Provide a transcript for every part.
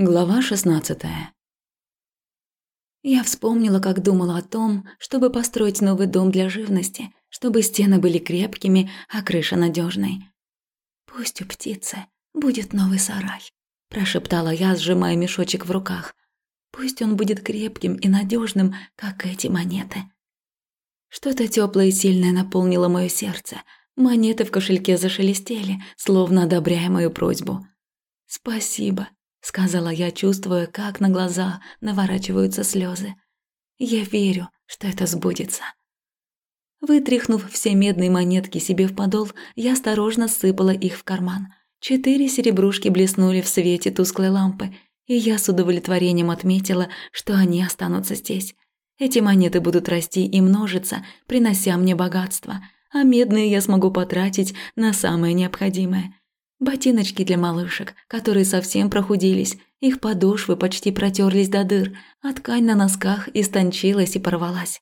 Глава 16 Я вспомнила, как думала о том, чтобы построить новый дом для живности, чтобы стены были крепкими, а крыша надежной. «Пусть у птицы будет новый сарай», – прошептала я, сжимая мешочек в руках. «Пусть он будет крепким и надежным, как эти монеты». Что-то теплое и сильное наполнило мое сердце. Монеты в кошельке зашелестели, словно одобряя мою просьбу. «Спасибо», сказала я, чувствуя, как на глаза наворачиваются слезы. Я верю, что это сбудется. Вытряхнув все медные монетки себе в подол, я осторожно сыпала их в карман. Четыре серебрушки блеснули в свете тусклой лампы, и я с удовлетворением отметила, что они останутся здесь. Эти монеты будут расти и множиться, принося мне богатство, а медные я смогу потратить на самое необходимое. Ботиночки для малышек, которые совсем прохудились, их подошвы почти протерлись до дыр, а ткань на носках истончилась и порвалась.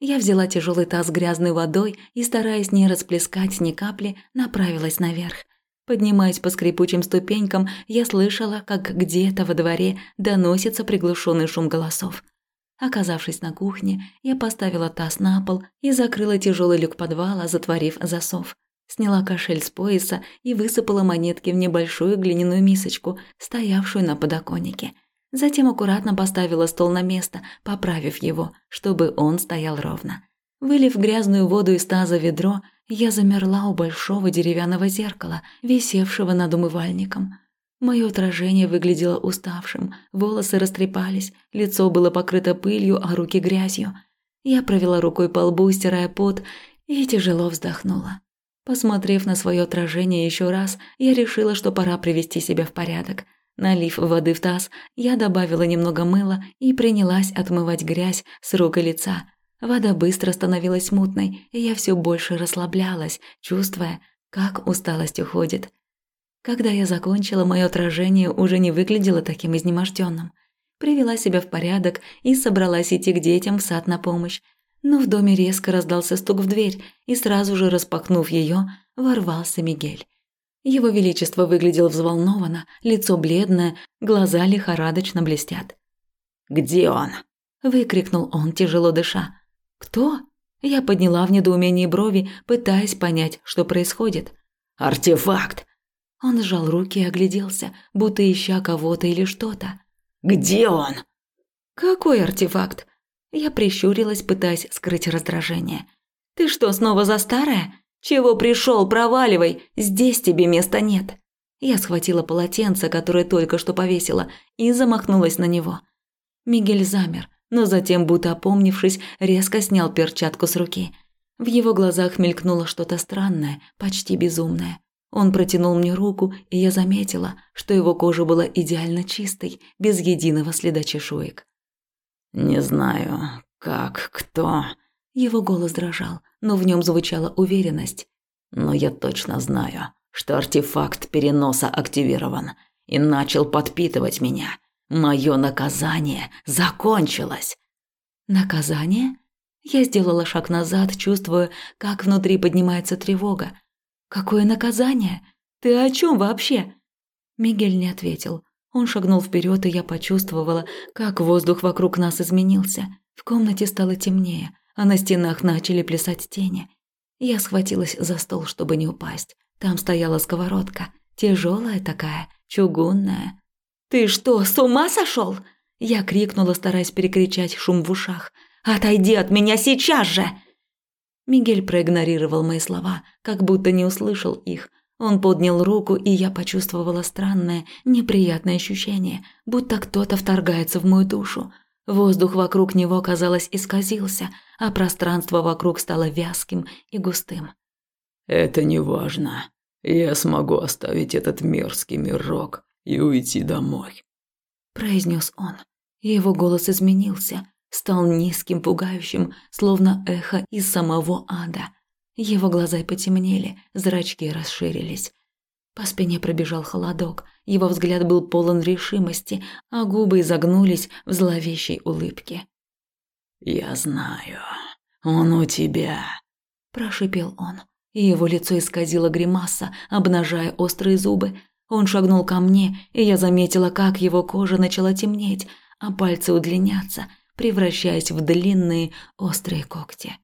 Я взяла тяжелый таз грязной водой и, стараясь не расплескать ни капли, направилась наверх. Поднимаясь по скрипучим ступенькам, я слышала, как где-то во дворе доносится приглушенный шум голосов. Оказавшись на кухне, я поставила таз на пол и закрыла тяжелый люк подвала, затворив засов. Сняла кошель с пояса и высыпала монетки в небольшую глиняную мисочку, стоявшую на подоконнике. Затем аккуратно поставила стол на место, поправив его, чтобы он стоял ровно. Вылив грязную воду из таза ведро, я замерла у большого деревянного зеркала, висевшего над умывальником. Мое отражение выглядело уставшим, волосы растрепались, лицо было покрыто пылью, а руки грязью. Я провела рукой по лбу, стирая пот, и тяжело вздохнула. Посмотрев на свое отражение еще раз, я решила, что пора привести себя в порядок. Налив воды в таз, я добавила немного мыла и принялась отмывать грязь с рук и лица. Вода быстро становилась мутной, и я все больше расслаблялась, чувствуя, как усталость уходит. Когда я закончила, мое отражение уже не выглядело таким изнеможденным. Привела себя в порядок и собралась идти к детям в сад на помощь но в доме резко раздался стук в дверь, и сразу же распахнув ее, ворвался Мигель. Его величество выглядел взволнованно, лицо бледное, глаза лихорадочно блестят. «Где он?» – выкрикнул он, тяжело дыша. «Кто?» Я подняла в недоумении брови, пытаясь понять, что происходит. «Артефакт!» Он сжал руки и огляделся, будто ища кого-то или что-то. «Где он?» «Какой артефакт?» Я прищурилась, пытаясь скрыть раздражение. «Ты что, снова за старое? Чего пришел, проваливай, здесь тебе места нет». Я схватила полотенце, которое только что повесила, и замахнулась на него. Мигель замер, но затем, будто опомнившись, резко снял перчатку с руки. В его глазах мелькнуло что-то странное, почти безумное. Он протянул мне руку, и я заметила, что его кожа была идеально чистой, без единого следа чешуек. «Не знаю, как, кто...» Его голос дрожал, но в нем звучала уверенность. «Но я точно знаю, что артефакт переноса активирован и начал подпитывать меня. Мое наказание закончилось». «Наказание?» Я сделала шаг назад, чувствуя, как внутри поднимается тревога. «Какое наказание? Ты о чем вообще?» Мигель не ответил. Он шагнул вперед, и я почувствовала, как воздух вокруг нас изменился. В комнате стало темнее, а на стенах начали плясать тени. Я схватилась за стол, чтобы не упасть. Там стояла сковородка, тяжелая такая, чугунная. «Ты что, с ума сошел? Я крикнула, стараясь перекричать шум в ушах. «Отойди от меня сейчас же!» Мигель проигнорировал мои слова, как будто не услышал их, он поднял руку, и я почувствовала странное, неприятное ощущение, будто кто-то вторгается в мою душу. Воздух вокруг него, казалось, исказился, а пространство вокруг стало вязким и густым. «Это не важно. Я смогу оставить этот мерзкий мирок и уйти домой», – произнес он. Его голос изменился, стал низким, пугающим, словно эхо из самого ада – его глаза потемнели, зрачки расширились. По спине пробежал холодок, его взгляд был полон решимости, а губы изогнулись в зловещей улыбке. «Я знаю, он у тебя», – прошипел он, и его лицо исказило гримаса, обнажая острые зубы. Он шагнул ко мне, и я заметила, как его кожа начала темнеть, а пальцы удлиняться, превращаясь в длинные острые когти.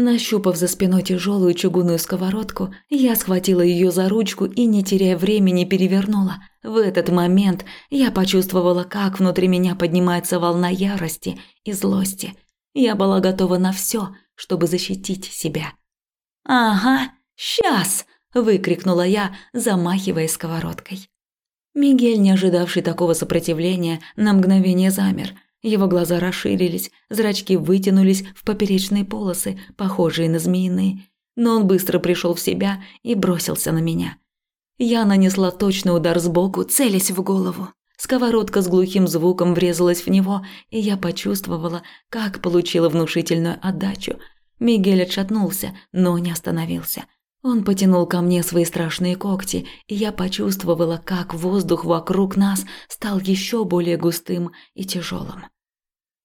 Нащупав за спиной тяжелую чугунную сковородку, я схватила ее за ручку и, не теряя времени, перевернула. В этот момент я почувствовала, как внутри меня поднимается волна ярости и злости. Я была готова на все, чтобы защитить себя. «Ага, сейчас!» – выкрикнула я, замахивая сковородкой. Мигель, не ожидавший такого сопротивления, на мгновение замер – его глаза расширились, зрачки вытянулись в поперечные полосы, похожие на змеиные. Но он быстро пришел в себя и бросился на меня. Я нанесла точный удар сбоку, целясь в голову. Сковородка с глухим звуком врезалась в него, и я почувствовала, как получила внушительную отдачу. Мигель отшатнулся, но не остановился. Он потянул ко мне свои страшные когти, и я почувствовала, как воздух вокруг нас стал еще более густым и тяжелым.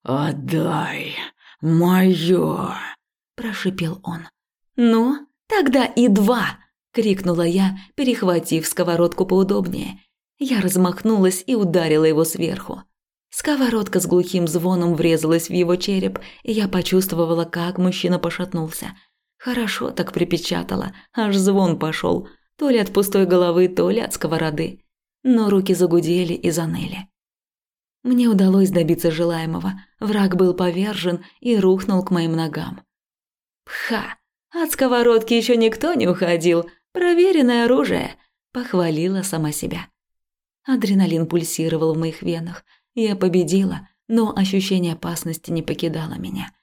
«Отдай моё!» – прошипел он. «Ну, тогда и два!» – крикнула я, перехватив сковородку поудобнее. Я размахнулась и ударила его сверху. Сковородка с глухим звоном врезалась в его череп, и я почувствовала, как мужчина пошатнулся – Хорошо так припечатала, аж звон пошел, то ли от пустой головы, то ли от сковороды. Но руки загудели и заныли. Мне удалось добиться желаемого. Враг был повержен и рухнул к моим ногам. «Пха! От сковородки еще никто не уходил. Проверенное оружие!» – похвалила сама себя. Адреналин пульсировал в моих венах. Я победила, но ощущение опасности не покидало меня.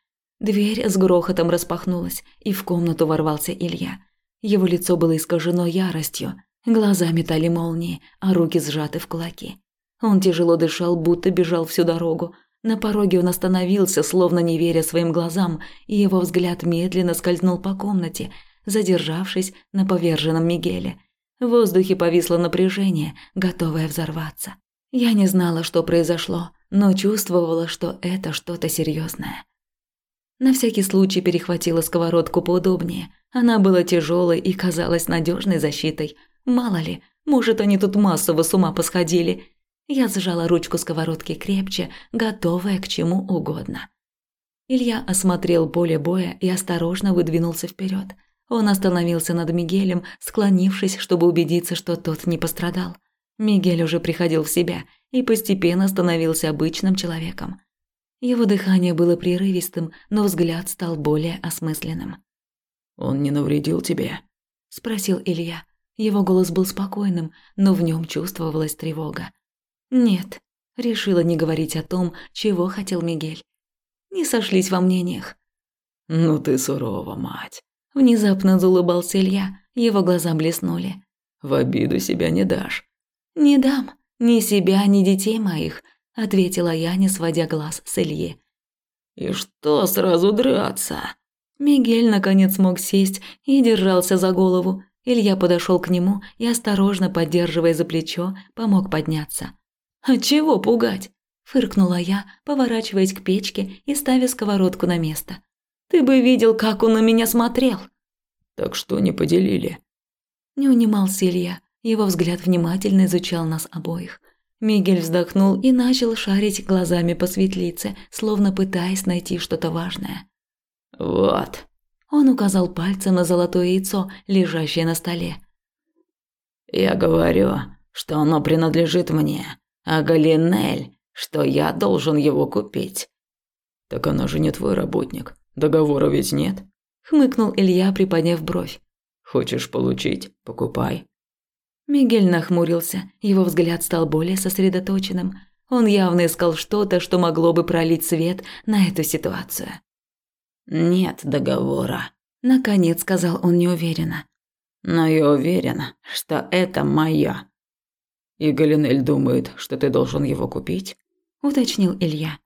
Дверь с грохотом распахнулась, и в комнату ворвался Илья. Его лицо было искажено яростью, глаза метали молнии, а руки сжаты в кулаки. Он тяжело дышал, будто бежал всю дорогу. На пороге он остановился, словно не веря своим глазам, и его взгляд медленно скользнул по комнате, задержавшись на поверженном Мигеле. В воздухе повисло напряжение, готовое взорваться. Я не знала, что произошло, но чувствовала, что это что-то серьезное. На всякий случай перехватила сковородку поудобнее. Она была тяжелой и казалась надежной защитой. Мало ли, может, они тут массово с ума посходили. Я сжала ручку сковородки крепче, готовая к чему угодно. Илья осмотрел поле боя и осторожно выдвинулся вперед. Он остановился над Мигелем, склонившись, чтобы убедиться, что тот не пострадал. Мигель уже приходил в себя и постепенно становился обычным человеком. Его дыхание было прерывистым, но взгляд стал более осмысленным. «Он не навредил тебе?» – спросил Илья. Его голос был спокойным, но в нем чувствовалась тревога. «Нет», – решила не говорить о том, чего хотел Мигель. Не сошлись во мнениях. «Ну ты сурова, мать!» Внезапно заулыбался Илья, его глаза блеснули. «В обиду себя не дашь». «Не дам. Ни себя, ни детей моих ответила я, не сводя глаз с Ильи. И что сразу драться? Мигель наконец смог сесть и держался за голову. Илья подошел к нему и осторожно поддерживая за плечо, помог подняться. А чего пугать? фыркнула я, поворачиваясь к печке и ставя сковородку на место. Ты бы видел, как он на меня смотрел. Так что не поделили? Не унимался Илья. Его взгляд внимательно изучал нас обоих. Мигель вздохнул и начал шарить глазами по светлице, словно пытаясь найти что-то важное. «Вот». Он указал пальцем на золотое яйцо, лежащее на столе. «Я говорю, что оно принадлежит мне, а Галинель, что я должен его купить». «Так она же не твой работник. Договора ведь нет?» Хмыкнул Илья, приподняв бровь. «Хочешь получить? Покупай. Мигель нахмурился, его взгляд стал более сосредоточенным. Он явно искал что-то, что могло бы пролить свет на эту ситуацию. «Нет договора», – наконец сказал он неуверенно. «Но я уверен, что это моя». «И Галинель думает, что ты должен его купить?» – уточнил Илья.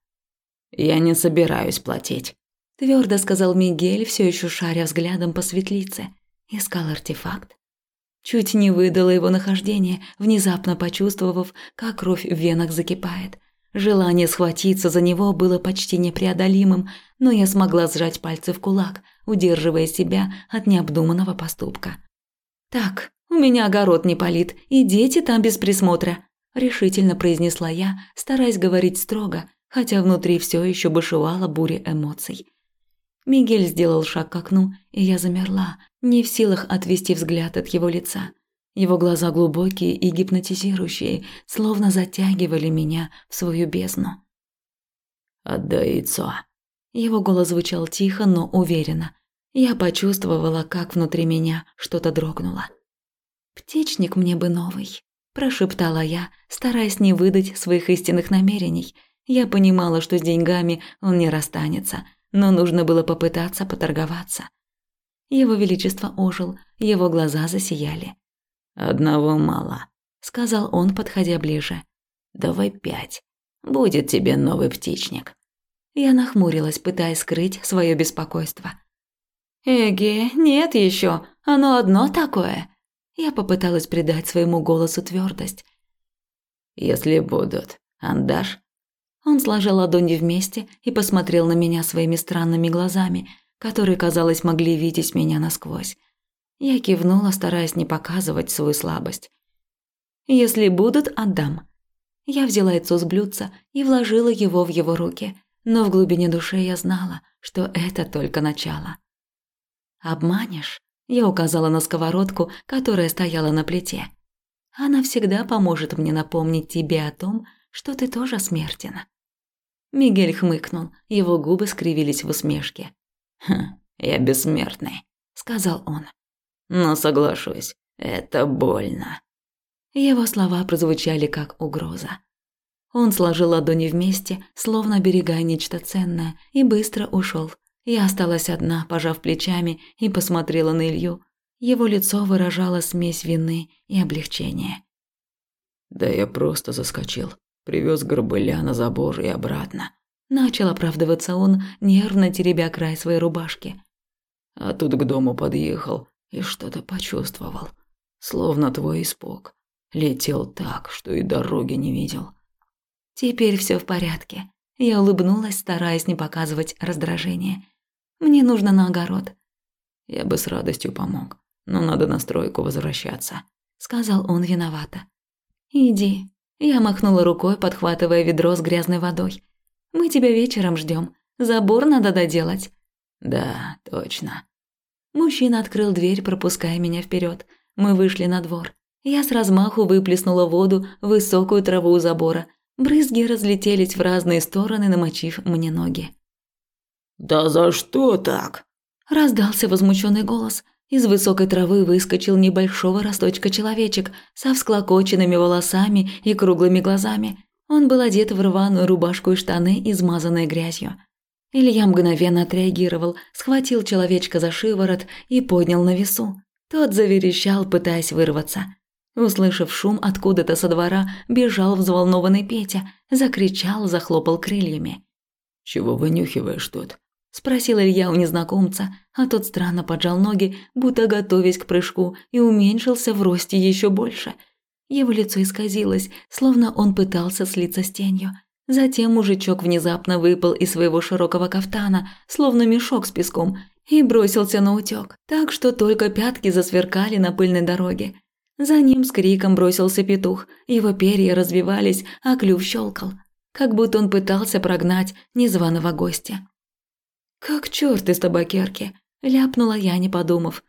«Я не собираюсь платить», – твердо сказал Мигель, все еще шаря взглядом по светлице. Искал артефакт. Чуть не выдала его нахождение, внезапно почувствовав, как кровь в венах закипает. Желание схватиться за него было почти непреодолимым, но я смогла сжать пальцы в кулак, удерживая себя от необдуманного поступка. «Так, У меня огород не полит, и дети там без присмотра», – решительно произнесла я, стараясь говорить строго, хотя внутри все еще бушевала буря эмоций. Мигель сделал шаг к окну, и я замерла, не в силах отвести взгляд от его лица. Его глаза глубокие и гипнотизирующие, словно затягивали меня в свою бездну. «Отдай яйцо». Его голос звучал тихо, но уверенно. Я почувствовала, как внутри меня что-то дрогнуло. «Птичник мне бы новый», – прошептала я, стараясь не выдать своих истинных намерений. Я понимала, что с деньгами он не расстанется, но нужно было попытаться поторговаться. Его Величество ожил, его глаза засияли. «Одного мало», – сказал он, подходя ближе. «Давай пять. Будет тебе новый птичник». Я нахмурилась, пытаясь скрыть свое беспокойство. «Эге, нет еще, оно одно такое», я попыталась придать своему голосу твердость. «Если будут, андаш?» Он сложил ладони вместе и посмотрел на меня своими странными глазами, которые, казалось, могли видеть меня насквозь. Я кивнула, стараясь не показывать свою слабость. «Если будут, отдам». Я взяла яйцо с блюдца и вложила его в его руки, но в глубине души я знала, что это только начало. «Обманешь?» Я указала на сковородку, которая стояла на плите. Она всегда поможет мне напомнить тебе о том, что ты тоже смертен. Мигель хмыкнул, его губы скривились в усмешке. «Хм, я бессмертный», — сказал он. «Но соглашусь, это больно». Его слова прозвучали как угроза. Он сложил ладони вместе, словно берегая нечто ценное, и быстро ушел, я осталась одна, пожав плечами, и посмотрела на Илью. Его лицо выражало смесь вины и облегчения. «Да я просто заскочил. Привез горбыля на забор и обратно». Начал оправдываться он, нервно теребя край своей рубашки. А тут к дому подъехал и что-то почувствовал. Словно твой испуг. Летел так, что и дороги не видел. Теперь все в порядке. Я улыбнулась, стараясь не показывать раздражения. Мне нужно на огород». «Я бы с радостью помог, но надо на стройку возвращаться», — сказал он виновато. «Иди». Я махнула рукой, подхватывая ведро с грязной водой. «Мы тебя вечером ждем. Забор надо доделать». «Да, точно». Мужчина открыл дверь, пропуская меня вперед. Мы вышли на двор. Я с размаху выплеснула воду в высокую траву у забора. Брызги разлетелись в разные стороны, намочив мне ноги. «Да за что так?» Раздался возмущенный голос. Из высокой травы выскочил небольшого росточка человечек со всклокоченными волосами и круглыми глазами. Он был одет в рваную рубашку и штаны, измазанные грязью. Илья мгновенно отреагировал, схватил человечка за шиворот и поднял на весу. Тот заверещал, пытаясь вырваться. Услышав шум откуда-то со двора, бежал взволнованный Петя, закричал, захлопал крыльями. «Чего вынюхиваешь тут?» Спросил Илья у незнакомца, а тот странно поджал ноги, будто готовясь к прыжку, и уменьшился в росте еще больше. Его лицо исказилось, словно он пытался слиться с тенью. Затем мужичок внезапно выпал из своего широкого кафтана, словно мешок с песком, и бросился на утёк, так что только пятки засверкали на пыльной дороге. За ним с криком бросился петух, его перья развивались, а клюв щелкал, как будто он пытался прогнать незваного гостя. «Как черт из табакерки!» – ляпнула я, не подумав.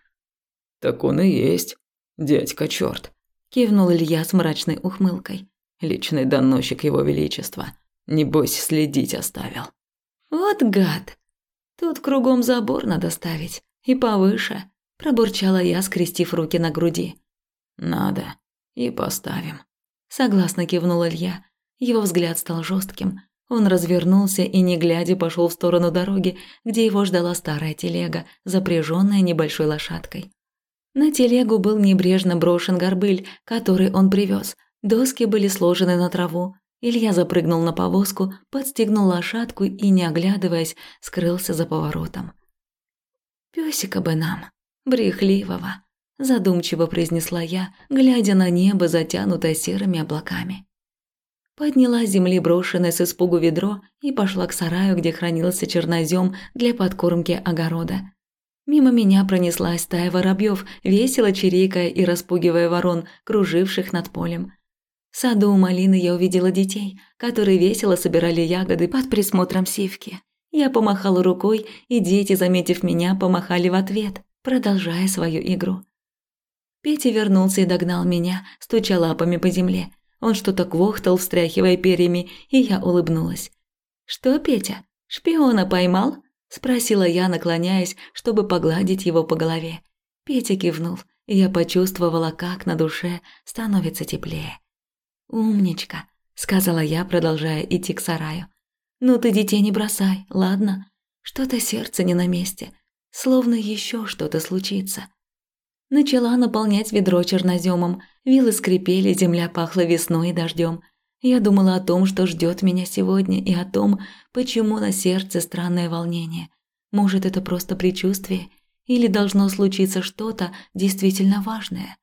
«Так он и есть, дядька черт!» – кивнул Илья с мрачной ухмылкой. «Личный доносчик его величества. Небось, следить оставил». «Вот гад! Тут кругом забор надо ставить. И повыше», – пробурчала я, скрестив руки на груди. «Надо. И поставим». Согласно кивнул Илья. Его взгляд стал жестким. Он развернулся и, не глядя, пошел в сторону дороги, где его ждала старая телега, запряженная небольшой лошадкой. На телегу был небрежно брошен горбыль, который он привез. Доски были сложены на траву. Илья запрыгнул на повозку, подстегнул лошадку и, не оглядываясь, скрылся за поворотом. «Пёсика бы нам, брехливого», – задумчиво произнесла я, глядя на небо, затянутое серыми облаками. Подняла с земли брошенное с испугу ведро и пошла к сараю, где хранился чернозем для подкормки огорода. Мимо меня пронеслась стая воробьев, весело чирикая и распугивая ворон, круживших над полем. В саду у малины я увидела детей, которые весело собирали ягоды под присмотром сивки. Я помахала рукой, и дети, заметив меня, помахали в ответ, продолжая свою игру. Петя вернулся и догнал меня, стуча лапами по земле. Он что-то квохтал, встряхивая перьями, и я улыбнулась. «Что, Петя, шпиона поймал?» – спросила я, наклоняясь, чтобы погладить его по голове. Петя кивнул, и я почувствовала, как на душе становится теплее. «Умничка», – сказала я, продолжая идти к сараю. «Ну ты детей не бросай, ладно? Что-то сердце не на месте, словно еще что-то случится». Начала наполнять ведро черноземом, вилы скрипели, земля пахла весной и дождем – я думала о том, что ждет меня сегодня, и о том, почему на сердце странное волнение. Может, это просто предчувствие, или должно случиться что-то действительно важное.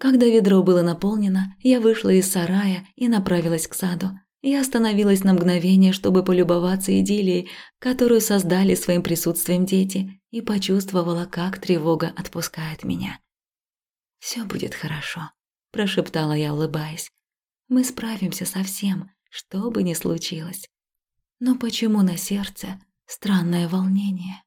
Когда ведро было наполнено, я вышла из сарая и направилась к саду. Я остановилась на мгновение, чтобы полюбоваться идиллией, которую создали своим присутствием дети, и почувствовала, как тревога отпускает меня. «Все будет хорошо», – прошептала я, улыбаясь. Мы справимся со всем, что бы ни случилось. Но почему на сердце странное волнение?